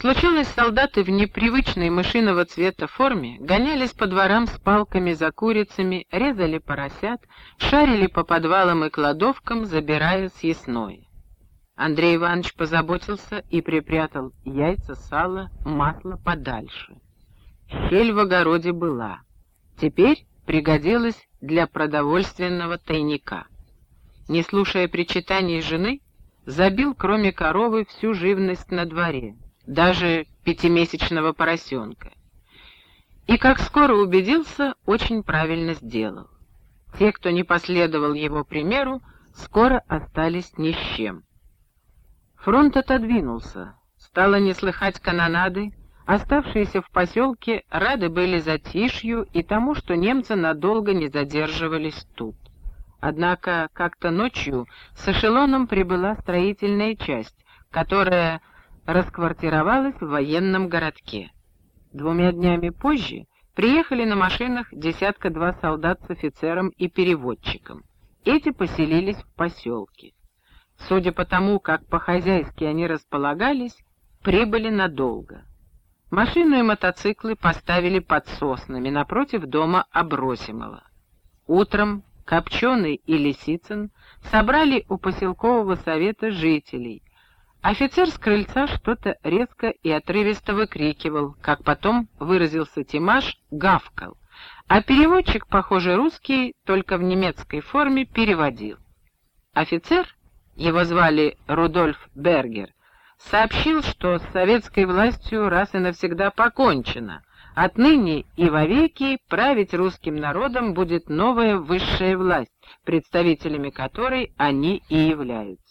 Случилось, солдаты в непривычной мышиного цвета форме гонялись по дворам с палками за курицами, резали поросят, шарили по подвалам и кладовкам, забирая съестное. Андрей Иванович позаботился и припрятал яйца, сало, масло подальше. Щель в огороде была. Теперь пригодилась для продовольственного тайника. Не слушая причитаний жены, забил, кроме коровы, всю живность на дворе, даже пятимесячного поросенка. И, как скоро убедился, очень правильно сделал. Те, кто не последовал его примеру, скоро остались ни с чем. Фронт отодвинулся, стало не слыхать канонады, оставшиеся в поселке рады были затишью и тому, что немцы надолго не задерживались тут. Однако как-то ночью с эшелоном прибыла строительная часть, которая расквартировалась в военном городке. Двумя днями позже приехали на машинах десятка-два солдат с офицером и переводчиком. Эти поселились в поселке. Судя по тому, как по-хозяйски они располагались, прибыли надолго. Машину и мотоциклы поставили под соснами напротив дома Абросимова. Утром Копченый и Лисицын собрали у поселкового совета жителей. Офицер с крыльца что-то резко и отрывисто выкрикивал, как потом выразился Тимаш, гавкал. А переводчик, похоже, русский, только в немецкой форме, переводил. Офицер его звали Рудольф Бергер, сообщил, что с советской властью раз и навсегда покончено. Отныне и вовеки править русским народом будет новая высшая власть, представителями которой они и являются.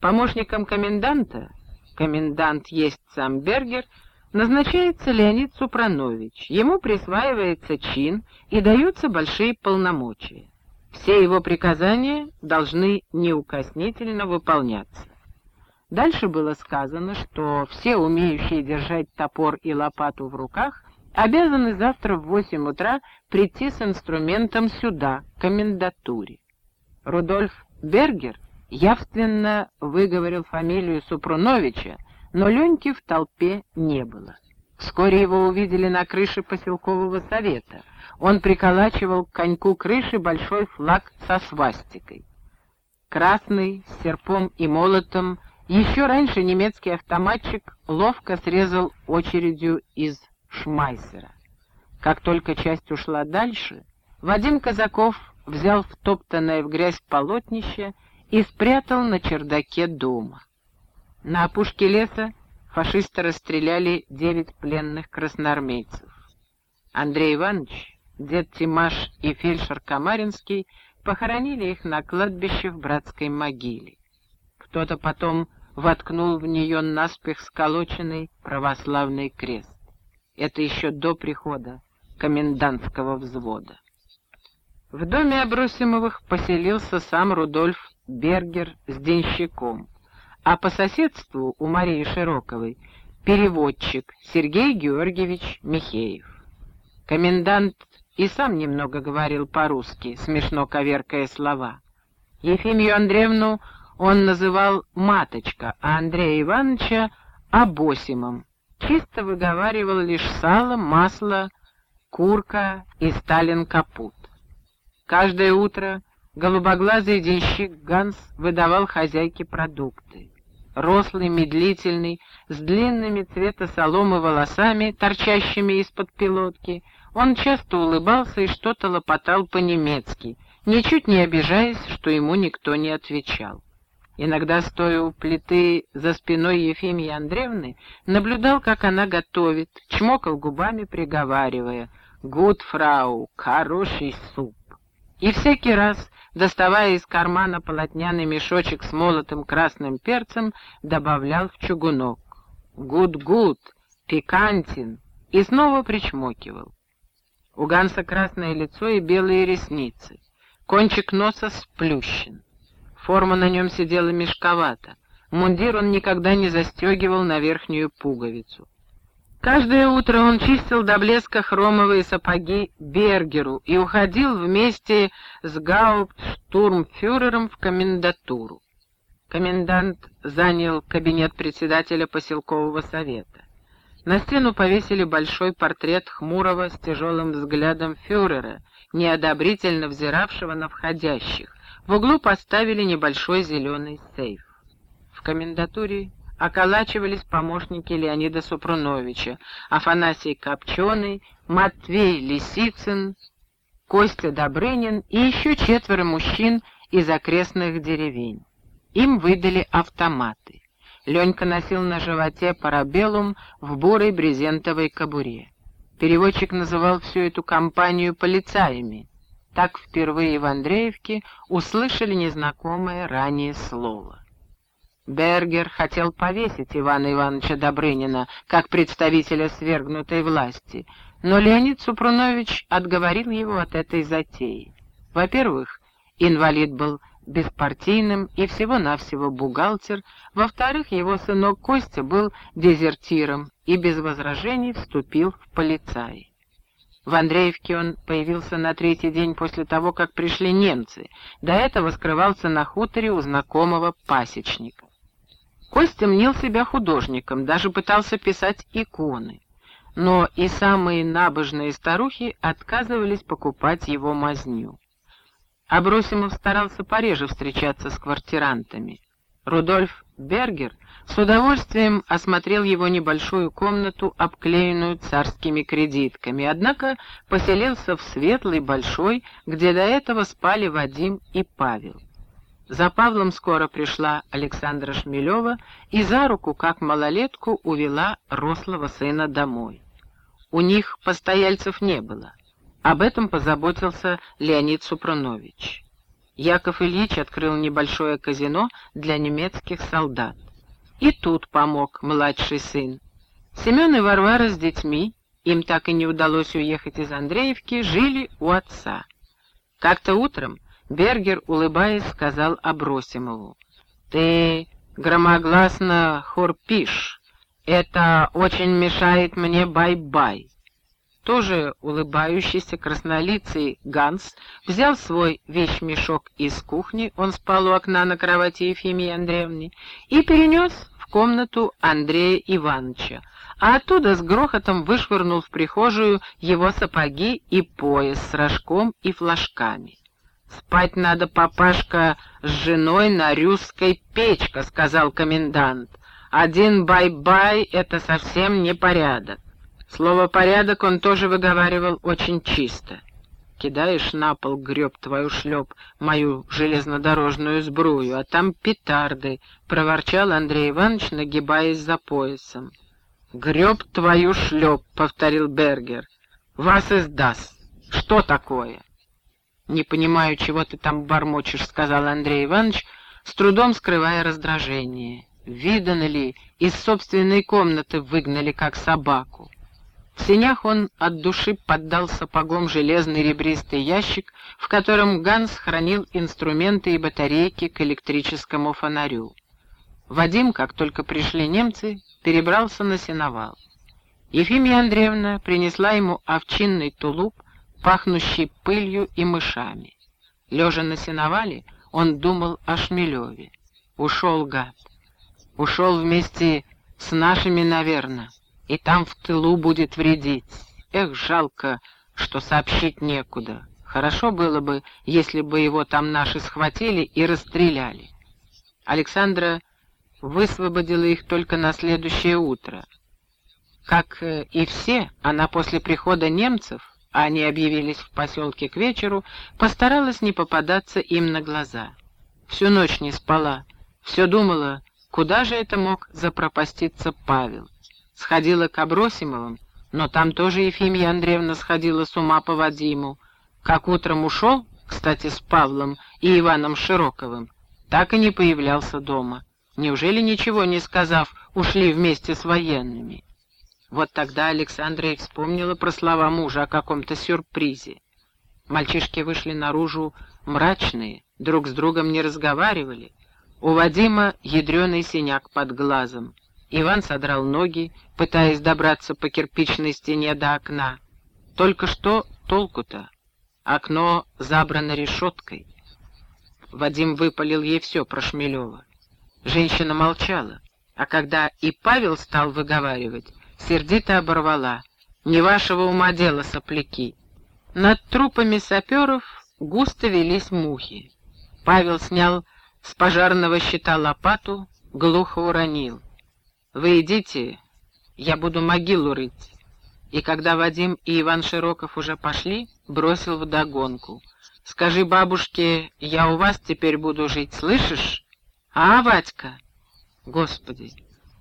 Помощником коменданта, комендант есть сам Бергер, назначается Леонид Супранович. Ему присваивается чин и даются большие полномочия. Все его приказания должны неукоснительно выполняться. Дальше было сказано, что все умеющие держать топор и лопату в руках обязаны завтра в восемь утра прийти с инструментом сюда, к комендатуре. Рудольф Бергер явственно выговорил фамилию Супруновича, но Леньки в толпе не было. Вскоре его увидели на крыше поселкового совета. Он приколачивал к коньку крыши большой флаг со свастикой. Красный, с серпом и молотом, еще раньше немецкий автоматчик ловко срезал очередью из шмайсера. Как только часть ушла дальше, Вадим Казаков взял втоптанное в грязь полотнище и спрятал на чердаке дома. На опушке леса фашисты расстреляли девять пленных красноармейцев. Андрей Иванович, дед Тимаш и фельдшер Камаринский похоронили их на кладбище в братской могиле. Кто-то потом воткнул в нее наспех сколоченный православный крест. Это еще до прихода комендантского взвода. В доме Абросимовых поселился сам Рудольф Бергер с денщиком, а по соседству у Марии Широковой переводчик Сергей Георгиевич Михеев. Комендант и сам немного говорил по-русски, смешно коверкая слова. Ефимию Андреевну он называл «маточка», а Андрея Ивановича — «абосимом». Чисто выговаривал лишь сало, масло, курка и Сталин капут. Каждое утро голубоглазый денщик Ганс выдавал хозяйке продукты. Рослый, медлительный, с длинными цвета соломы волосами, торчащими из-под пилотки, он часто улыбался и что-то лопотал по-немецки, ничуть не обижаясь, что ему никто не отвечал. Иногда, стоя у плиты за спиной Ефимии Андреевны, наблюдал, как она готовит, чмокал губами, приговаривая «Gut, фрау, хороший суп». И всякий раз, доставая из кармана полотняный мешочек с молотым красным перцем, добавлял в чугунок «Gut-gut, пикантин» и снова причмокивал. У Ганса красное лицо и белые ресницы, кончик носа сплющен. Форма на нем сидела мешковато. Мундир он никогда не застегивал на верхнюю пуговицу. Каждое утро он чистил до блеска хромовые сапоги Бергеру и уходил вместе с гауптштурмфюрером в комендатуру. Комендант занял кабинет председателя поселкового совета. На стену повесили большой портрет хмурого с тяжелым взглядом фюрера, неодобрительно взиравшего на входящих. В углу поставили небольшой зеленый сейф. В комендатуре околачивались помощники Леонида Супруновича, Афанасий Копченый, Матвей Лисицын, Костя Добрынин и еще четверо мужчин из окрестных деревень. Им выдали автоматы. Ленька носил на животе парабеллум в бурой брезентовой кобуре. Переводчик называл всю эту компанию полицаями. Так впервые в Андреевке услышали незнакомое ранее слово. Бергер хотел повесить Ивана Ивановича Добрынина как представителя свергнутой власти, но Леонид Супрунович отговорил его от этой затеи. Во-первых, инвалид был беспартийным и всего-навсего бухгалтер, во-вторых, его сынок Костя был дезертиром и без возражений вступил в полицаи. В Андреевке он появился на третий день после того, как пришли немцы. До этого скрывался на хуторе у знакомого пасечника. Костя мнил себя художником, даже пытался писать иконы. Но и самые набожные старухи отказывались покупать его мазню. Абросимов старался пореже встречаться с квартирантами. Рудольф Бергер с удовольствием осмотрел его небольшую комнату, обклеенную царскими кредитками, однако поселился в светлой, большой, где до этого спали Вадим и Павел. За Павлом скоро пришла Александра Шмелева и за руку, как малолетку, увела рослого сына домой. У них постояльцев не было. Об этом позаботился Леонид Супрунович. Яков Ильич открыл небольшое казино для немецких солдат. И тут помог младший сын. Семен и Варвара с детьми, им так и не удалось уехать из Андреевки, жили у отца. Как-то утром Бергер, улыбаясь, сказал Абросимову, «Ты громогласно хорпишь. Это очень мешает мне бай-бай тоже улыбающийся краснолицый Ганс взял свой вещмешок из кухни, он спал у окна на кровати Ефимии Андреевны, и перенес в комнату Андрея Ивановича, а оттуда с грохотом вышвырнул в прихожую его сапоги и пояс с рожком и флажками. «Спать надо, папашка, с женой на рюсской печка», — сказал комендант. «Один бай-бай — это совсем не порядок». Слово «порядок» он тоже выговаривал очень чисто. Кидаешь на пол, греб твою шлеп, мою железнодорожную сбрую, а там петарды, — проворчал Андрей Иванович, нагибаясь за поясом. «Греб твою шлеп», — повторил Бергер. «Вас издаст. Что такое?» «Не понимаю, чего ты там бормочешь», — сказал Андрей Иванович, с трудом скрывая раздражение. «Видано ли, из собственной комнаты выгнали, как собаку?» В сенях он от души поддал сапогом железный ребристый ящик, в котором Ганс хранил инструменты и батарейки к электрическому фонарю. Вадим, как только пришли немцы, перебрался на сеновал. Ефимия Андреевна принесла ему овчинный тулуп, пахнущий пылью и мышами. Лежа на сеновале, он думал о Шмелеве. Ушел гад. Ушел вместе с нашими, наверное и там в тылу будет вредить. Эх, жалко, что сообщить некуда. Хорошо было бы, если бы его там наши схватили и расстреляли. Александра высвободила их только на следующее утро. Как э, и все, она после прихода немцев, они объявились в поселке к вечеру, постаралась не попадаться им на глаза. Всю ночь не спала, все думала, куда же это мог запропаститься Павел сходила к Абросимовым, но там тоже Ефимия Андреевна сходила с ума по Вадиму. Как утром ушел, кстати, с Павлом и Иваном Широковым, так и не появлялся дома. Неужели, ничего не сказав, ушли вместе с военными? Вот тогда Александра и вспомнила про слова мужа о каком-то сюрпризе. Мальчишки вышли наружу мрачные, друг с другом не разговаривали. У Вадима ядреный синяк под глазом. Иван содрал ноги, пытаясь добраться по кирпичной стене до окна. Только что толку-то? Окно забрано решеткой. Вадим выпалил ей все про Шмелева. Женщина молчала, а когда и Павел стал выговаривать, сердито оборвала. «Не вашего ума дело, сопляки!» Над трупами саперов густо велись мухи. Павел снял с пожарного щита лопату, глухо уронил. «Вы идите, я буду могилу рыть». И когда Вадим и Иван Широков уже пошли, бросил вдогонку. «Скажи бабушке, я у вас теперь буду жить, слышишь? А, Вадька?» «Господи,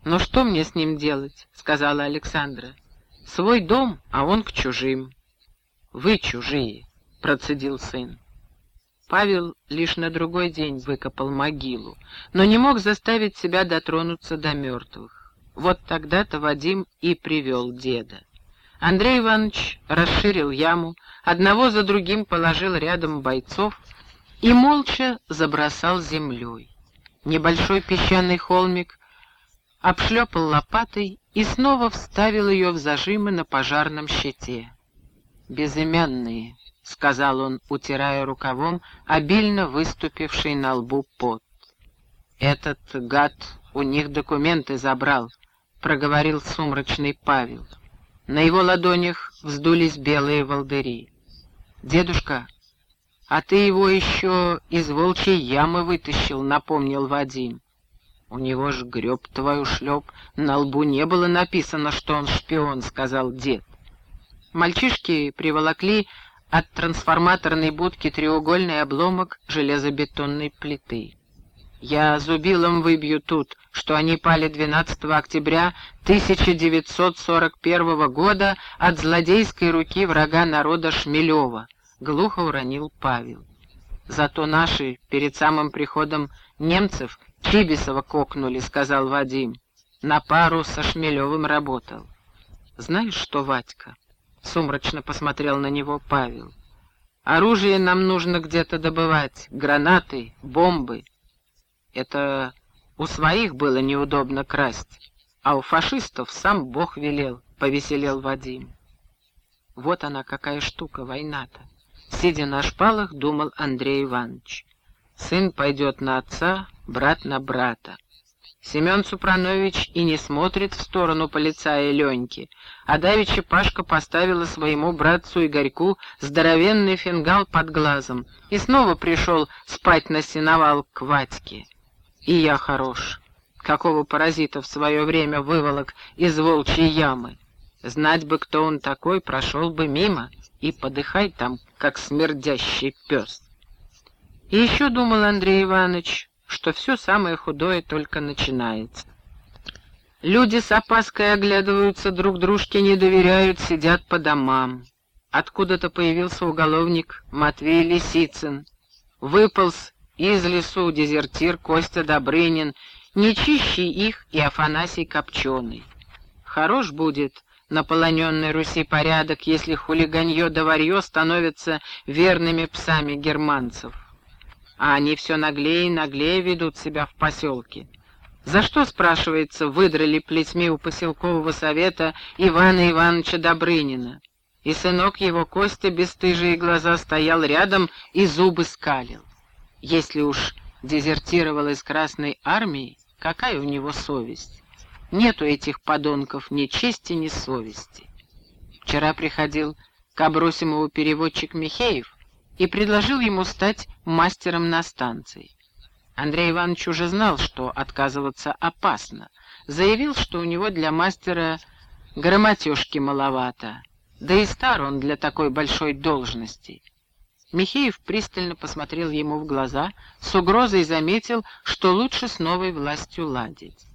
ну что мне с ним делать?» — сказала Александра. «Свой дом, а он к чужим». «Вы чужие», — процедил сын. Павел лишь на другой день выкопал могилу, но не мог заставить себя дотронуться до мертвых. Вот тогда-то Вадим и привел деда. Андрей Иванович расширил яму, одного за другим положил рядом бойцов и молча забросал землей. Небольшой песчаный холмик обшлепал лопатой и снова вставил ее в зажимы на пожарном щите. «Безымянные», — сказал он, утирая рукавом обильно выступивший на лбу пот. «Этот гад у них документы забрал», — проговорил сумрачный Павел. На его ладонях вздулись белые волдыри. «Дедушка, а ты его еще из волчьей ямы вытащил», — напомнил Вадим. «У него ж греб твою шлеп, на лбу не было написано, что он шпион», — сказал дед. Мальчишки приволокли от трансформаторной будки треугольный обломок железобетонной плиты. Я зубилом выбью тут, что они пали 12 октября 1941 года от злодейской руки врага народа Шмелева, глухо уронил Павел. Зато наши перед самым приходом немцев Чибисова кокнули, сказал Вадим. На пару со Шмелевым работал. Знаешь что, Вадька, — сумрачно посмотрел на него Павел. «Оружие нам нужно где-то добывать, гранаты, бомбы. Это у своих было неудобно красть, а у фашистов сам Бог велел», — повеселел Вадим. Вот она какая штука, война-то. Сидя на шпалах, думал Андрей Иванович. Сын пойдет на отца, брат на брата. Семен Супранович и не смотрит в сторону полицая Леньки, а давеча Пашка поставила своему братцу Игорьку здоровенный фингал под глазом и снова пришел спать на сеновал к Ватьке. И я хорош. Какого паразита в свое время выволок из волчьей ямы? Знать бы, кто он такой, прошел бы мимо и подыхай там, как смердящий пес. И еще думал Андрей Иванович, что все самое худое только начинается. Люди с опаской оглядываются друг дружке, не доверяют, сидят по домам. Откуда-то появился уголовник Матвей Лисицын. Выполз из лесу дезертир Костя Добрынин, нечищий их и Афанасий Копченый. Хорош будет на полоненной Руси порядок, если хулиганье да варье становятся верными псами германцев а они все наглее и наглее ведут себя в поселке. За что, спрашивается, выдрали плетьми у поселкового совета Ивана Ивановича Добрынина? И сынок его Костя бесстыжие глаза стоял рядом и зубы скалил. Если уж дезертировал из Красной Армии, какая у него совесть? Нету этих подонков ни чести, ни совести. Вчера приходил к Абросимову переводчик Михеев, и предложил ему стать мастером на станции. Андрей Иванович уже знал, что отказываться опасно. Заявил, что у него для мастера грамотежки маловато, да и стар он для такой большой должности. Михеев пристально посмотрел ему в глаза, с угрозой заметил, что лучше с новой властью ладить.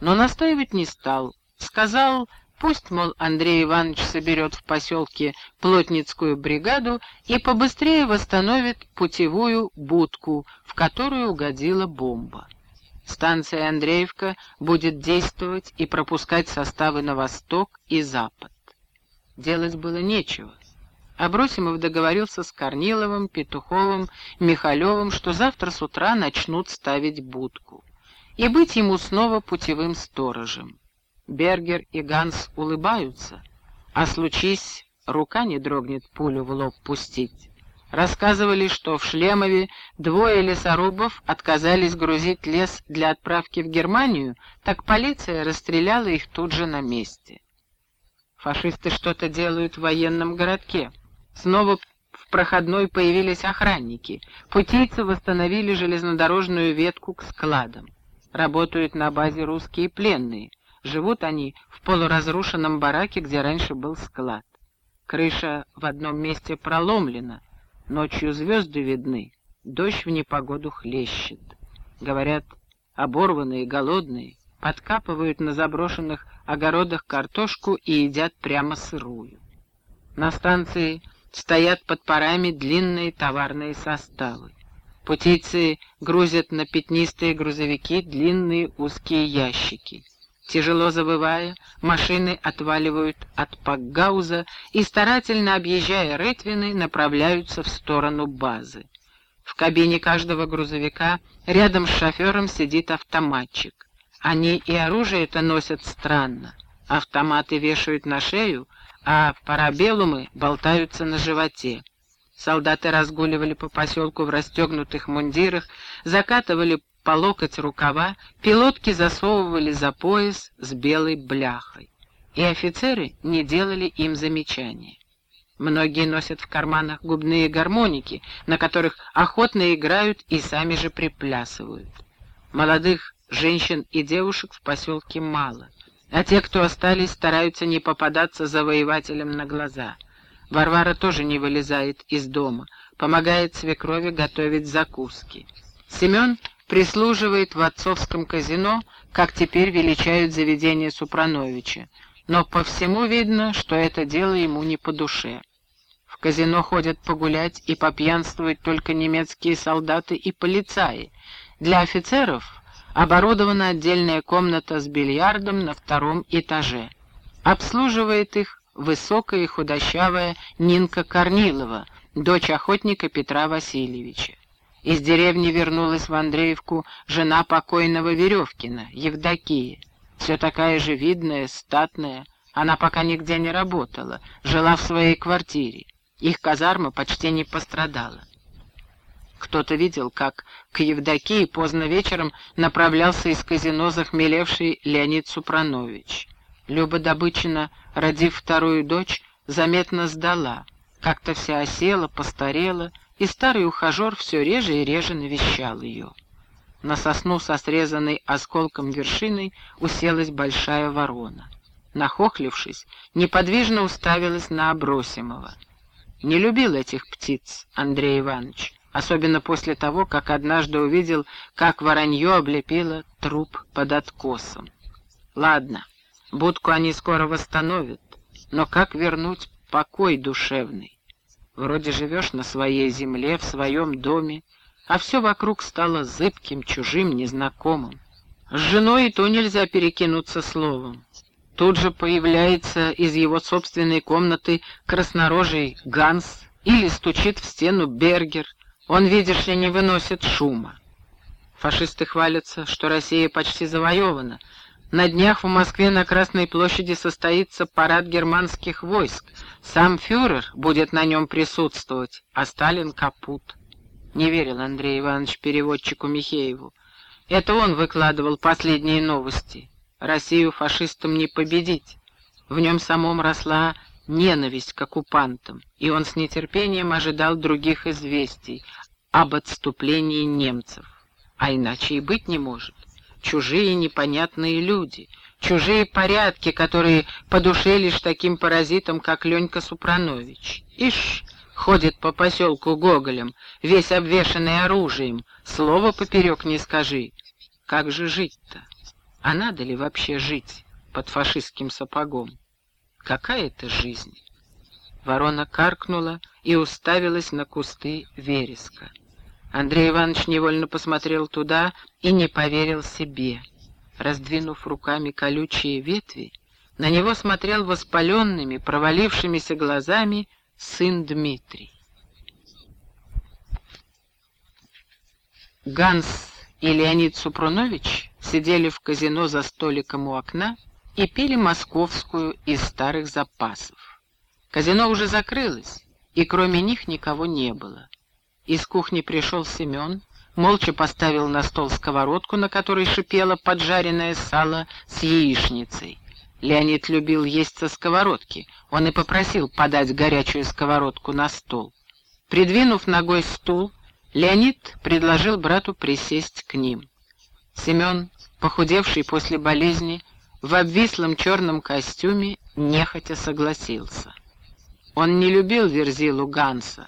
Но настаивать не стал, сказал Пусть, мол, Андрей Иванович соберет в поселке плотницкую бригаду и побыстрее восстановит путевую будку, в которую угодила бомба. Станция Андреевка будет действовать и пропускать составы на восток и запад. Делать было нечего. Абросимов договорился с Корниловым, Петуховым, Михалевым, что завтра с утра начнут ставить будку. И быть ему снова путевым сторожем. Бергер и Ганс улыбаются, а случись, рука не дрогнет пулю в лоб пустить. Рассказывали, что в Шлемове двое лесорубов отказались грузить лес для отправки в Германию, так полиция расстреляла их тут же на месте. Фашисты что-то делают в военном городке. Снова в проходной появились охранники. Путейцы восстановили железнодорожную ветку к складам. Работают на базе русские пленные. Живут они в полуразрушенном бараке, где раньше был склад. Крыша в одном месте проломлена, Ночью звезды видны, дождь в непогоду хлещет. Говорят, оборванные, голодные, подкапывают на заброшенных огородах картошку и едят прямо сырую. На станции стоят под парами длинные товарные составы. Путейцы грузят на пятнистые грузовики длинные узкие ящики. Тяжело завывая, машины отваливают от Пакгауза и, старательно объезжая Ретвины, направляются в сторону базы. В кабине каждого грузовика рядом с шофером сидит автоматчик. Они и оружие-то носят странно. Автоматы вешают на шею, а парабеллумы болтаются на животе. Солдаты разгуливали по поселку в расстегнутых мундирах, закатывали по локоть рукава, пилотки засовывали за пояс с белой бляхой, и офицеры не делали им замечания. Многие носят в карманах губные гармоники, на которых охотно играют и сами же приплясывают. Молодых женщин и девушек в поселке мало, а те, кто остались, стараются не попадаться завоевателям на глаза. Варвара тоже не вылезает из дома, помогает свекрови готовить закуски. Семен прислуживает в отцовском казино, как теперь величают заведение Супрановича, но по всему видно, что это дело ему не по душе. В казино ходят погулять и попьянствовать только немецкие солдаты и полицаи. Для офицеров оборудована отдельная комната с бильярдом на втором этаже. Обслуживает их высокая и худощавая Нинка Корнилова, дочь охотника Петра Васильевича. Из деревни вернулась в Андреевку жена покойного Веревкина, Евдокия. Все такая же видная, статная. Она пока нигде не работала, жила в своей квартире. Их казарма почти не пострадала. Кто-то видел, как к Евдокии поздно вечером направлялся из казино захмелевший Леонид Супранович. Люба Добычина, родив вторую дочь, заметно сдала. Как-то вся осела, постарела — и старый ухажер все реже и реже навещал ее. На сосну со срезанной осколком вершиной уселась большая ворона. Нахохлившись, неподвижно уставилась на Абросимова. Не любил этих птиц Андрей Иванович, особенно после того, как однажды увидел, как воронье облепило труп под откосом. Ладно, будку они скоро восстановят, но как вернуть покой душевный? Вроде живешь на своей земле, в своем доме, а все вокруг стало зыбким, чужим, незнакомым. С женой и то нельзя перекинуться словом. Тут же появляется из его собственной комнаты краснорожий Ганс или стучит в стену Бергер. Он, видишь ли, не выносит шума. Фашисты хвалятся, что Россия почти завоевана, на днях в Москве на Красной площади состоится парад германских войск. Сам фюрер будет на нем присутствовать, а Сталин капут. Не верил Андрей Иванович переводчику Михееву. Это он выкладывал последние новости. Россию фашистам не победить. В нем самом росла ненависть к оккупантам, и он с нетерпением ожидал других известий об отступлении немцев. А иначе и быть не может чужие непонятные люди, чужие порядки, которые по душе лишь таким паразитам, как Ленька Супранович. Ишь, ходит по поселку Гоголем, весь обвешанный оружием, слова поперек не скажи. Как же жить-то? А надо ли вообще жить под фашистским сапогом? Какая это жизнь? Ворона каркнула и уставилась на кусты вереска. Андрей Иванович невольно посмотрел туда и не поверил себе. Раздвинув руками колючие ветви, на него смотрел воспаленными, провалившимися глазами сын Дмитрий. Ганс и Леонид Супрунович сидели в казино за столиком у окна и пили московскую из старых запасов. Казино уже закрылось, и кроме них никого не было. Из кухни пришел Семен, молча поставил на стол сковородку, на которой шипело поджаренное сало с яичницей. Леонид любил есть со сковородки, он и попросил подать горячую сковородку на стол. Придвинув ногой стул, Леонид предложил брату присесть к ним. Семен, похудевший после болезни, в обвислом черном костюме, нехотя согласился. Он не любил Верзилу Ганса.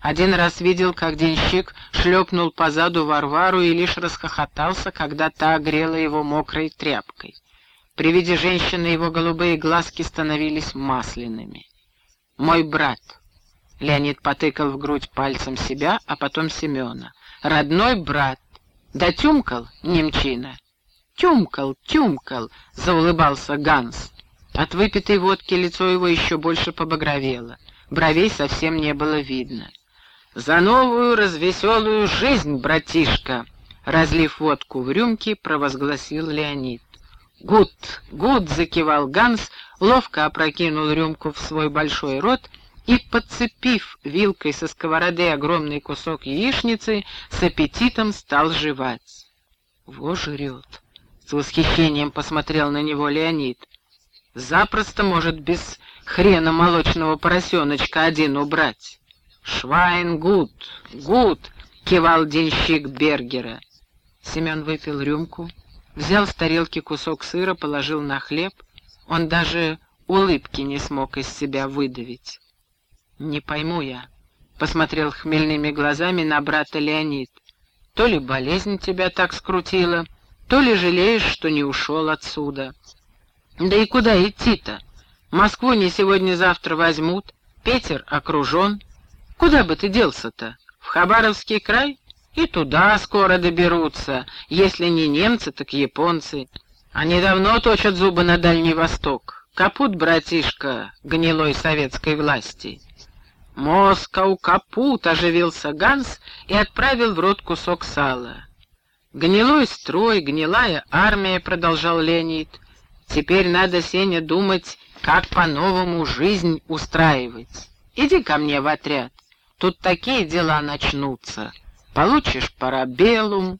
Один раз видел, как денщик шлепнул по заду Варвару и лишь расхохотался, когда та огрела его мокрой тряпкой. При виде женщины его голубые глазки становились масляными. «Мой брат», — Леонид потыкал в грудь пальцем себя, а потом Семена. «Родной брат. Да тюмкал, немчина». «Тюмкал, тюмкал», — заулыбался Ганс. От выпитой водки лицо его еще больше побагровело. Бровей совсем не было видно. «За новую развеселую жизнь, братишка!» Разлив водку в рюмки, провозгласил Леонид. «Гуд! Гуд!» — закивал Ганс, ловко опрокинул рюмку в свой большой рот и, подцепив вилкой со сковороды огромный кусок яичницы, с аппетитом стал жевать. «Во жрет!» — с восхищением посмотрел на него Леонид. «Запросто может без хрена молочного поросеночка один убрать». «Швайн гуд, гуд!» — кивал денщик Бергера. Семен выпил рюмку, взял с тарелки кусок сыра, положил на хлеб. Он даже улыбки не смог из себя выдавить. «Не пойму я», — посмотрел хмельными глазами на брата Леонид. «То ли болезнь тебя так скрутила, то ли жалеешь, что не ушел отсюда. Да и куда идти-то? Москву не сегодня-завтра возьмут, Питер окружен». Куда бы ты делся-то? В Хабаровский край? И туда скоро доберутся. Если не немцы, так японцы. Они давно точат зубы на Дальний Восток. Капут, братишка, гнилой советской власти. «Москау капут!» — оживился Ганс и отправил в рот кусок сала. «Гнилой строй, гнилая армия», — продолжал Леонид. «Теперь надо, Сеня, думать, как по-новому жизнь устраивать. Иди ко мне в отряд. Тут такие дела начнутся. Получишь парабеллум.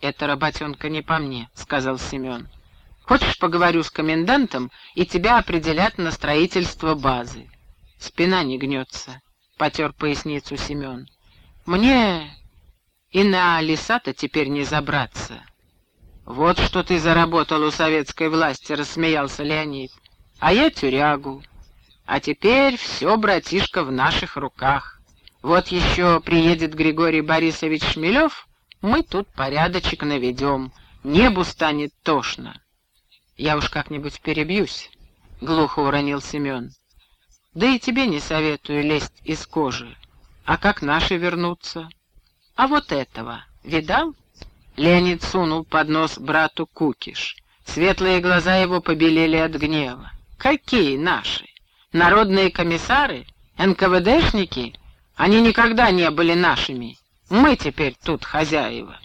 Это работенка не по мне, сказал Семен. Хочешь, поговорю с комендантом, и тебя определят на строительство базы. Спина не гнется, потер поясницу Семен. Мне и на леса-то теперь не забраться. Вот что ты заработал у советской власти, рассмеялся Леонид. А я тюрягу. А теперь все, братишка, в наших руках. Вот еще приедет Григорий Борисович Шмелев, мы тут порядочек наведем, небу станет тошно. Я уж как-нибудь перебьюсь, — глухо уронил Семен. Да и тебе не советую лезть из кожи. А как наши вернутся? А вот этого, видал? Леонид сунул под нос брату кукиш. Светлые глаза его побелели от гнева. Какие наши? Народные комиссары? НКВДшники? Они никогда не были нашими. Мы теперь тут хозяева».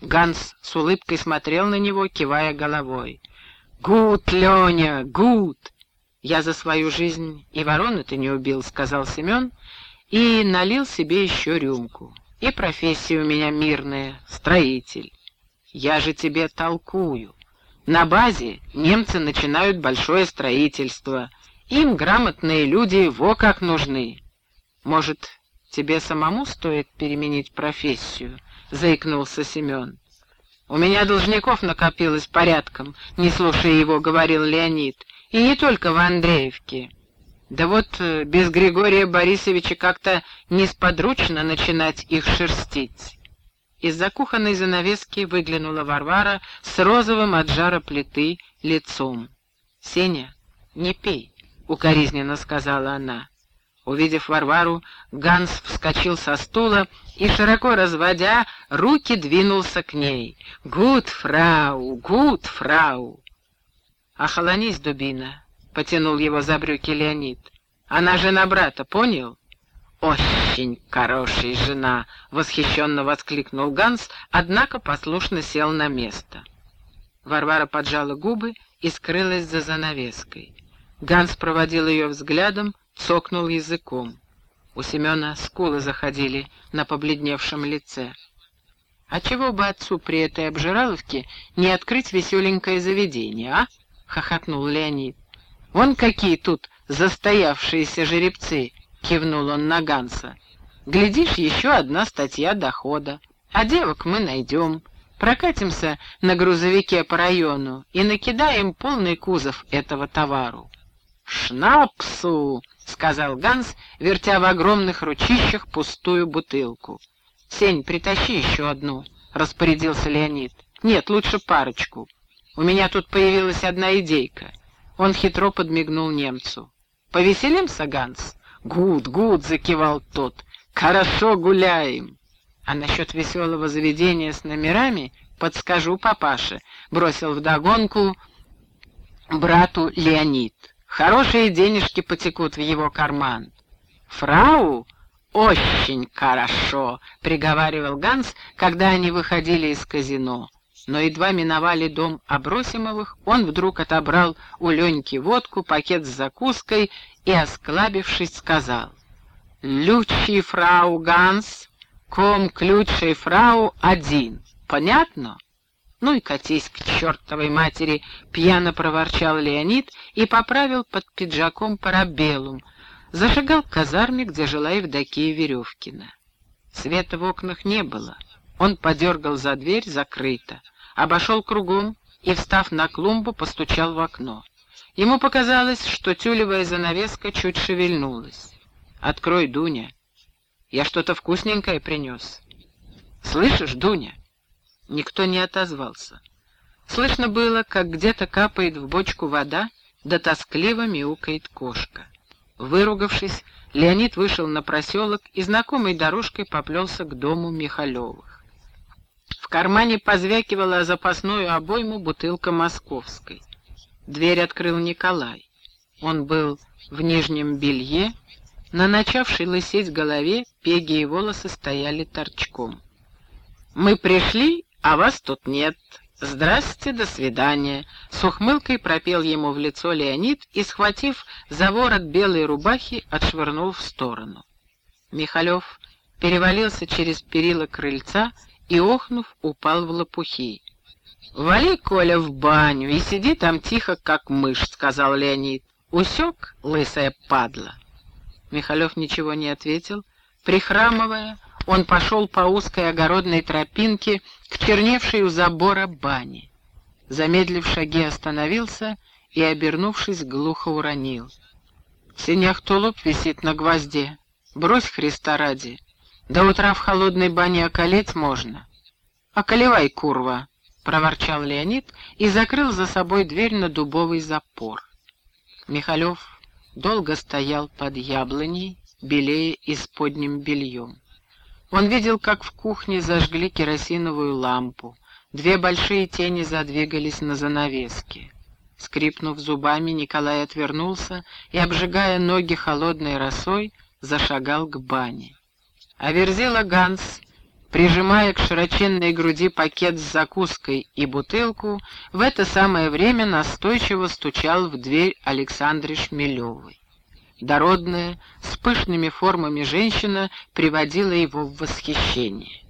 Ганс с улыбкой смотрел на него, кивая головой. «Gut, Леня, gut!» «Я за свою жизнь и вороны-то не убил», — сказал Семен, и налил себе еще рюмку. «И профессия у меня мирная, строитель. Я же тебе толкую. На базе немцы начинают большое строительство. Им грамотные люди во как нужны. Может, «Тебе самому стоит переменить профессию», — заикнулся Семен. «У меня должников накопилось порядком», — не слушая его, говорил Леонид. «И не только в Андреевке. Да вот э, без Григория Борисовича как-то несподручно начинать их шерстить». Из-за кухонной занавески выглянула Варвара с розовым от жара плиты лицом. «Сеня, не пей», — укоризненно сказала она. Увидев Варвару, Ганс вскочил со стула и, широко разводя, руки двинулся к ней. «Gut, фрау! Gut, фрау!» «Охолонись, дубина!» — потянул его за брюки Леонид. «Она жена брата, понял?» «Очень хорошая жена!» — восхищенно воскликнул Ганс, однако послушно сел на место. Варвара поджала губы и скрылась за занавеской. Ганс проводил ее взглядом, цокнул языком. У Семена скулы заходили на побледневшем лице. «А чего бы отцу при этой обжираловке не открыть веселенькое заведение, а?» — хохотнул Леонид. «Вон какие тут застоявшиеся жеребцы!» — кивнул он на Ганса. «Глядишь, еще одна статья дохода. А девок мы найдем. Прокатимся на грузовике по району и накидаем полный кузов этого товару». «Шнапсу!» — сказал Ганс, вертя в огромных ручищах пустую бутылку. «Сень, притащи еще одну», — распорядился Леонид. «Нет, лучше парочку. У меня тут появилась одна идейка». Он хитро подмигнул немцу. «Повеселимся, Ганс?» «Gut, gut!» — закивал тот. «Хорошо гуляем!» «А насчет веселого заведения с номерами подскажу папаше», — бросил вдогонку брату Леонид. «Хорошие денежки потекут в его карман». «Фрау?» «Очень хорошо», — приговаривал Ганс, когда они выходили из казино. Но едва миновали дом Абросимовых, он вдруг отобрал у Леньки водку, пакет с закуской и, осклабившись, сказал. «Лючий фрау Ганс, ком ключей фрау один. Понятно?» «Ну и катись к чертовой матери!» — пьяно проворчал Леонид и поправил под пиджаком парабеллум, зашагал к казарме, где жила Евдокия Веревкина. Света в окнах не было. Он подергал за дверь, закрыто, обошел кругом и, встав на клумбу, постучал в окно. Ему показалось, что тюлевая занавеска чуть шевельнулась. «Открой, Дуня. Я что-то вкусненькое принес». «Слышишь, Дуня?» Никто не отозвался. Слышно было, как где-то капает в бочку вода, да тоскливо мяукает кошка. Выругавшись, Леонид вышел на проселок и знакомой дорожкой поплелся к дому Михалевых. В кармане позвякивала запасную обойму бутылка московской. Дверь открыл Николай. Он был в нижнем белье, на начавшей лысеть голове пеги и волосы стояли торчком. «Мы пришли, а вас тут нет», «Здрасте, до свидания!» С ухмылкой пропел ему в лицо Леонид и, схватив за ворот белой рубахи, отшвырнул в сторону. Михалев перевалился через перила крыльца и, охнув, упал в лопухи. «Вали, Коля, в баню и сиди там тихо, как мышь», — сказал Леонид. «Усек, лысая падла?» Михалев ничего не ответил, прихрамывая, он пошел по узкой огородной тропинке к черневшей у забора бане. Замедлив шаги, остановился и, обернувшись, глухо уронил. В синях тулуп висит на гвозде. Брось Христа ради. До утра в холодной бане околеть можно. «Околевай, курва!» — проворчал Леонид и закрыл за собой дверь на дубовый запор. Михалев долго стоял под яблоней, белее исподним бельем. Он видел, как в кухне зажгли керосиновую лампу. Две большие тени задвигались на занавеске. Скрипнув зубами, Николай отвернулся и, обжигая ноги холодной росой, зашагал к бане. А верзила Ганс, прижимая к широченной груди пакет с закуской и бутылку, в это самое время настойчиво стучал в дверь Александры Шмелевой. Дородная, с пышными формами женщина приводила его в восхищение.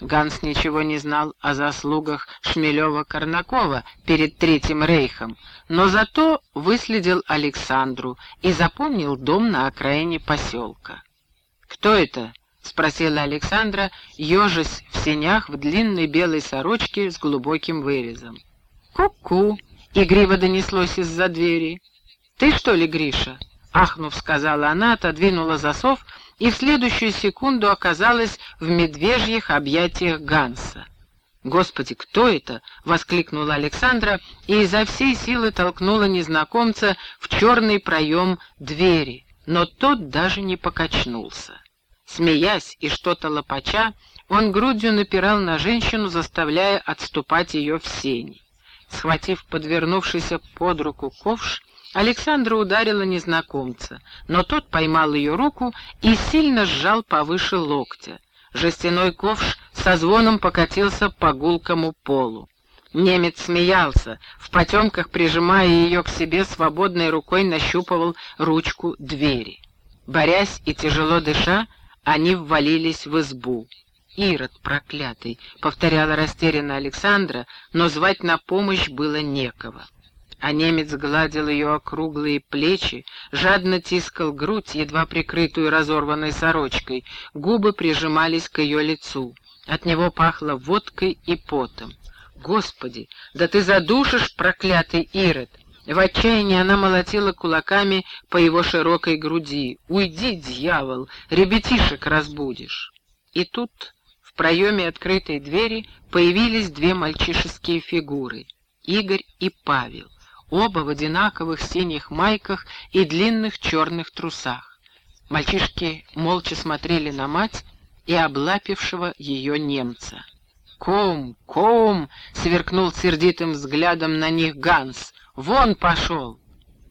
Ганс ничего не знал о заслугах Шмелева-Корнакова перед Третьим Рейхом, но зато выследил Александру и запомнил дом на окраине поселка. «Кто это?» — спросила Александра, ежась в сенях в длинной белой сорочке с глубоким вырезом. «Ку-ку!» — игриво донеслось из-за двери. «Ты что ли, Гриша?» Ахнув, сказала она, отодвинула засов и в следующую секунду оказалась в медвежьих объятиях Ганса. «Господи, кто это?» — воскликнула Александра и изо всей силы толкнула незнакомца в черный проем двери, но тот даже не покачнулся. Смеясь и что-то лопача, он грудью напирал на женщину, заставляя отступать ее в сени. Схватив подвернувшийся под руку ковш, Александра ударила незнакомца, но тот поймал ее руку и сильно сжал повыше локтя. Жестяной ковш со звоном покатился по гулкому полу. Немец смеялся, в потемках, прижимая ее к себе, свободной рукой нащупывал ручку двери. Борясь и тяжело дыша, они ввалились в избу. «Ирод проклятый!» — повторяла растерянно Александра, но звать на помощь было некого. А немец гладил ее округлые плечи, жадно тискал грудь, едва прикрытую разорванной сорочкой, губы прижимались к ее лицу. От него пахло водкой и потом. «Господи, да ты задушишь, проклятый Ирод!» В отчаянии она молотила кулаками по его широкой груди. «Уйди, дьявол, ребятишек разбудишь!» И тут в проеме открытой двери появились две мальчишеские фигуры — Игорь и Павел, оба в одинаковых синих майках и длинных черных трусах. Мальчишки молча смотрели на мать и облапившего ее немца. «Ком, ком!» — сверкнул сердитым взглядом на них Ганс. «Вон пошел!»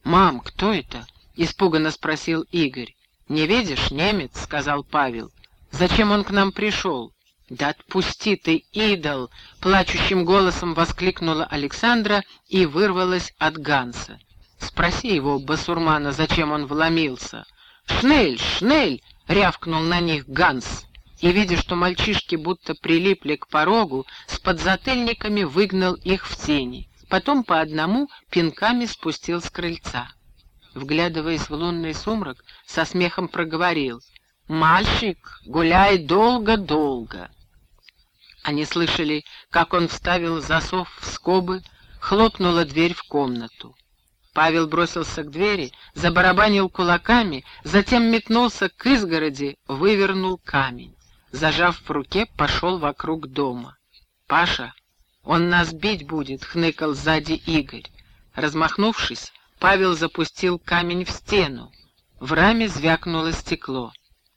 «Мам, кто это?» — испуганно спросил Игорь. «Не видишь, немец?» — сказал Павел. «Зачем он к нам пришел?» «Да отпусти ты, идол!» — плачущим голосом воскликнула Александра и вырвалась от Ганса. «Спроси его, басурмана, зачем он вломился». «Шнель, шнель!» — рявкнул на них Ганс и, видя, что мальчишки будто прилипли к порогу, с подзатыльниками выгнал их в тени. Потом по одному пинками спустил с крыльца. Вглядываясь в лунный сумрак, со смехом проговорил «Мальчик, гуляй долго-долго». Они слышали, как он вставил засов в скобы, хлопнула дверь в комнату. Павел бросился к двери, забарабанил кулаками, затем метнулся к изгороди, вывернул камень зажав в руке, пошел вокруг дома. «Паша, он нас бить будет!» — хныкал сзади Игорь. Размахнувшись, Павел запустил камень в стену. В раме звякнуло стекло.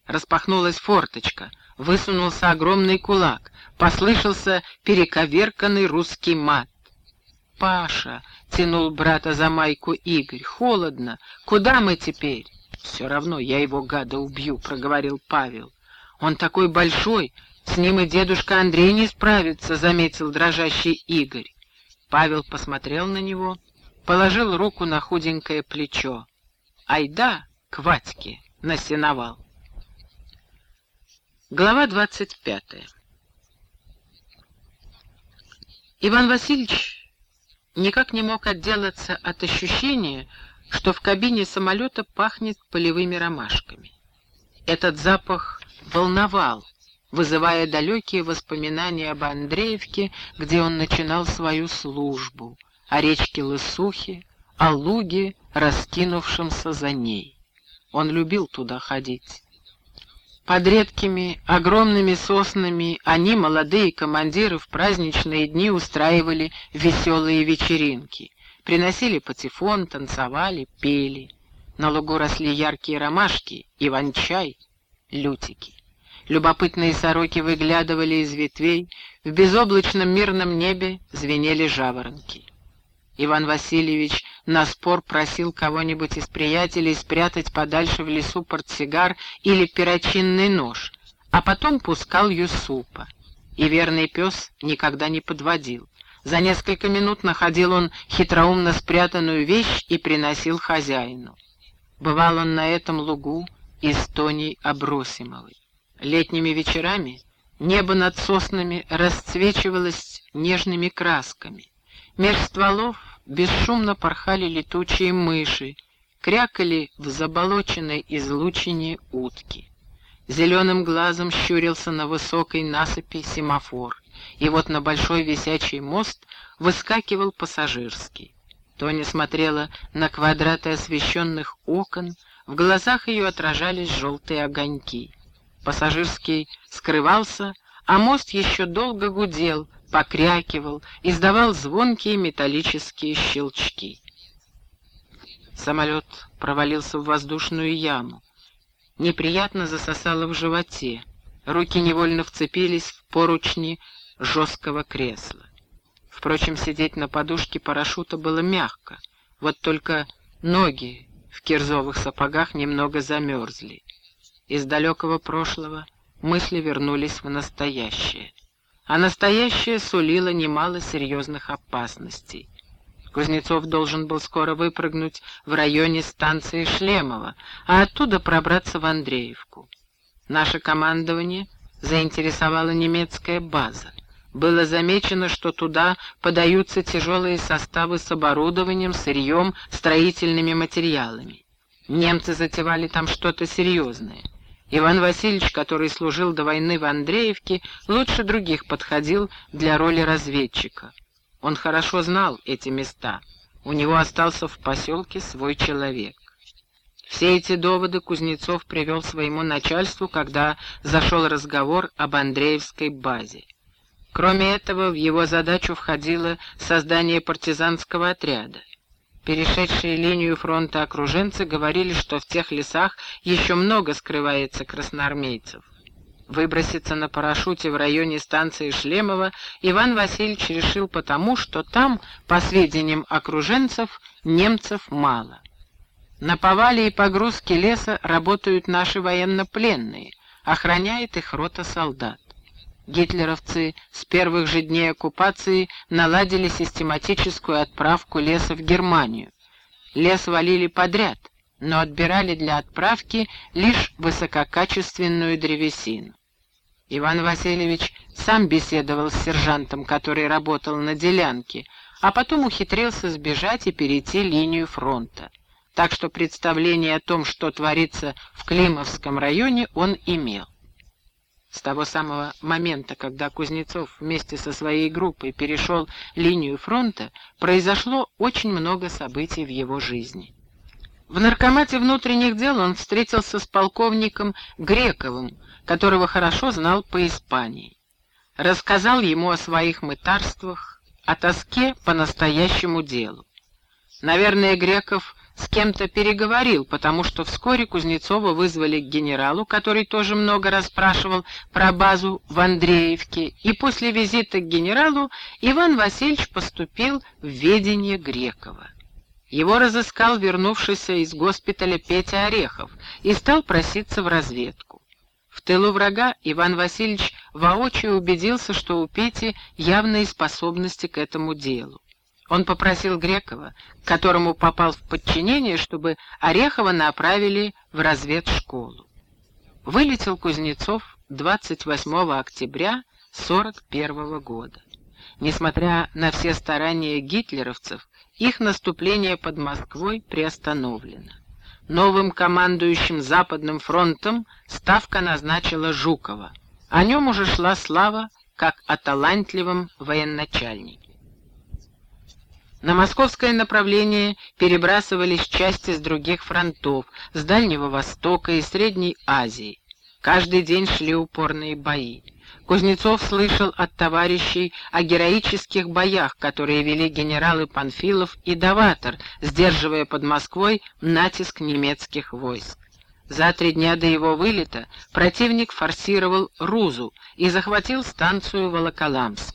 Распахнулась форточка, высунулся огромный кулак, послышался перековерканный русский мат. «Паша!» — тянул брата за майку Игорь. «Холодно! Куда мы теперь?» «Все равно я его, гада, убью», — проговорил Павел. «Он такой большой, с ним и дедушка Андрей не справится», — заметил дрожащий Игорь. Павел посмотрел на него, положил руку на худенькое плечо. «Айда, к Ватьке!» — насиновал. Глава двадцать пятая Иван Васильевич никак не мог отделаться от ощущения, что в кабине самолета пахнет полевыми ромашками. Этот запах волновал, вызывая далекие воспоминания об Андреевке, где он начинал свою службу, о речке Лысухе, о луге, раскинувшемся за ней. Он любил туда ходить. Под редкими, огромными соснами они, молодые командиры, в праздничные дни устраивали веселые вечеринки. Приносили патефон, танцевали, пели. На лугу росли яркие ромашки, иван-чай, лютики. Любопытные сороки выглядывали из ветвей, в безоблачном мирном небе звенели жаворонки. Иван Васильевич на спор просил кого-нибудь из приятелей спрятать подальше в лесу портсигар или перочинный нож, а потом пускал Юсупа. И верный пес никогда не подводил. За несколько минут находил он хитроумно спрятанную вещь и приносил хозяину. Бывал он на этом лугу и с Тоней Абросимовой. Летними вечерами небо над соснами расцвечивалось нежными красками. Меж стволов бесшумно порхали летучие мыши, крякали в заболоченной излучине утки. Зеленым глазом щурился на высокой насыпи семафор, и вот на большой висячий мост выскакивал пассажирский. Тоня смотрела на квадраты освещенных окон, в глазах ее отражались желтые огоньки. Пассажирский скрывался, а мост еще долго гудел, покрякивал, издавал звонкие металлические щелчки. Самолет провалился в воздушную яму. Неприятно засосало в животе. Руки невольно вцепились в поручни жесткого кресла. Впрочем, сидеть на подушке парашюта было мягко, вот только ноги в кирзовых сапогах немного замерзли. Из далекого прошлого мысли вернулись в настоящее. А настоящее сулило немало серьезных опасностей. Кузнецов должен был скоро выпрыгнуть в районе станции Шлемова, а оттуда пробраться в Андреевку. Наше командование заинтересовала немецкая база. Было замечено, что туда подаются тяжелые составы с оборудованием, сырьем, строительными материалами. Немцы затевали там что-то серьезное. Иван Васильевич, который служил до войны в Андреевке, лучше других подходил для роли разведчика. Он хорошо знал эти места. У него остался в поселке свой человек. Все эти доводы Кузнецов привел своему начальству, когда зашел разговор об Андреевской базе. Кроме этого, в его задачу входило создание партизанского отряда. Перешедшие линию фронта окруженцы говорили, что в тех лесах еще много скрывается красноармейцев. Выброситься на парашюте в районе станции Шлемова Иван Васильевич решил потому, что там, по сведениям окруженцев, немцев мало. На повале и погрузке леса работают наши военнопленные, охраняет их рота солдат. Гитлеровцы с первых же дней оккупации наладили систематическую отправку леса в Германию. Лес валили подряд, но отбирали для отправки лишь высококачественную древесину. Иван Васильевич сам беседовал с сержантом, который работал на делянке, а потом ухитрился сбежать и перейти линию фронта. Так что представление о том, что творится в Климовском районе, он имел. С того самого момента, когда Кузнецов вместе со своей группой перешел линию фронта, произошло очень много событий в его жизни. В наркомате внутренних дел он встретился с полковником Грековым, которого хорошо знал по Испании. Рассказал ему о своих мытарствах, о тоске по настоящему делу. Наверное, Греков с кем-то переговорил, потому что вскоре Кузнецова вызвали к генералу, который тоже много расспрашивал про базу в Андреевке, и после визита к генералу Иван Васильевич поступил в ведение Грекова. Его разыскал вернувшийся из госпиталя Петя Орехов и стал проситься в разведку. В тылу врага Иван Васильевич воочию убедился, что у Пети явные способности к этому делу. Он попросил Грекова, которому попал в подчинение, чтобы Орехова направили в разведшколу. Вылетел Кузнецов 28 октября 1941 года. Несмотря на все старания гитлеровцев, их наступление под Москвой приостановлено. Новым командующим Западным фронтом Ставка назначила Жукова. О нем уже шла слава, как о талантливом военачальнике. На московское направление перебрасывались части с других фронтов, с Дальнего Востока и Средней Азии. Каждый день шли упорные бои. Кузнецов слышал от товарищей о героических боях, которые вели генералы Панфилов и Даватор, сдерживая под Москвой натиск немецких войск. За три дня до его вылета противник форсировал Рузу и захватил станцию Волоколамск.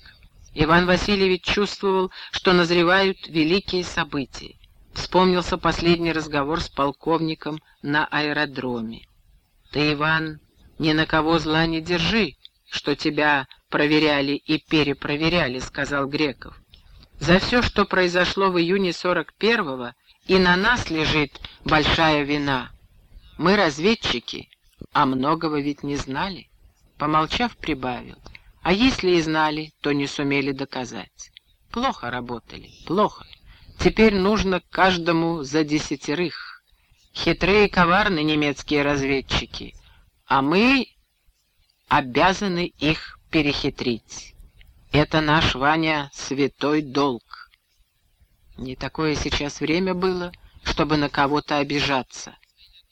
Иван Васильевич чувствовал, что назревают великие события. Вспомнился последний разговор с полковником на аэродроме. «Ты, Иван, ни на кого зла не держи, что тебя проверяли и перепроверяли», — сказал Греков. «За все, что произошло в июне 41-го, и на нас лежит большая вина. Мы разведчики, а многого ведь не знали». Помолчав, прибавил. А если и знали, то не сумели доказать. Плохо работали, плохо. Теперь нужно каждому за десятерых. Хитрые и коварны немецкие разведчики, а мы обязаны их перехитрить. Это наш, Ваня, святой долг. Не такое сейчас время было, чтобы на кого-то обижаться.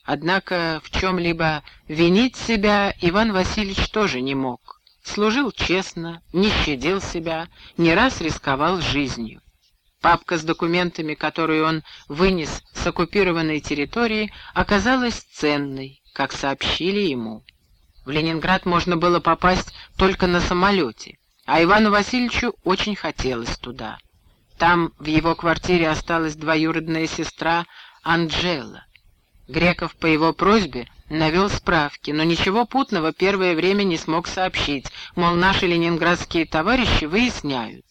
Однако в чем-либо винить себя Иван Васильевич тоже не мог. Служил честно, не щадил себя, не раз рисковал жизнью. Папка с документами, которую он вынес с оккупированной территории, оказалась ценной, как сообщили ему. В Ленинград можно было попасть только на самолете, а Ивану Васильевичу очень хотелось туда. Там в его квартире осталась двоюродная сестра Анджела. Греков по его просьбе навел справки, но ничего путного первое время не смог сообщить, мол, наши ленинградские товарищи выясняют.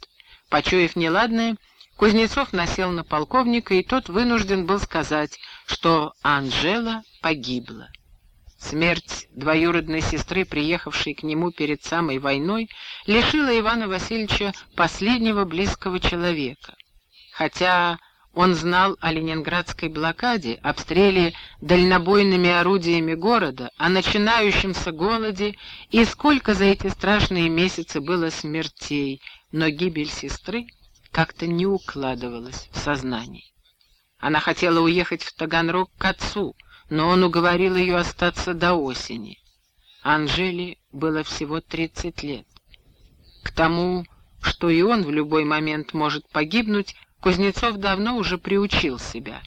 Почуяв неладное, Кузнецов насел на полковника, и тот вынужден был сказать, что Анжела погибла. Смерть двоюродной сестры, приехавшей к нему перед самой войной, лишила Ивана Васильевича последнего близкого человека. Хотя он знал о ленинградской блокаде, обстреле дальнобойными орудиями города, о начинающемся голоде и сколько за эти страшные месяцы было смертей, но гибель сестры как-то не укладывалась в сознании. Она хотела уехать в Таганрог к отцу, но он уговорил ее остаться до осени. Анжеле было всего 30 лет. К тому, что и он в любой момент может погибнуть, Кузнецов давно уже приучил себя.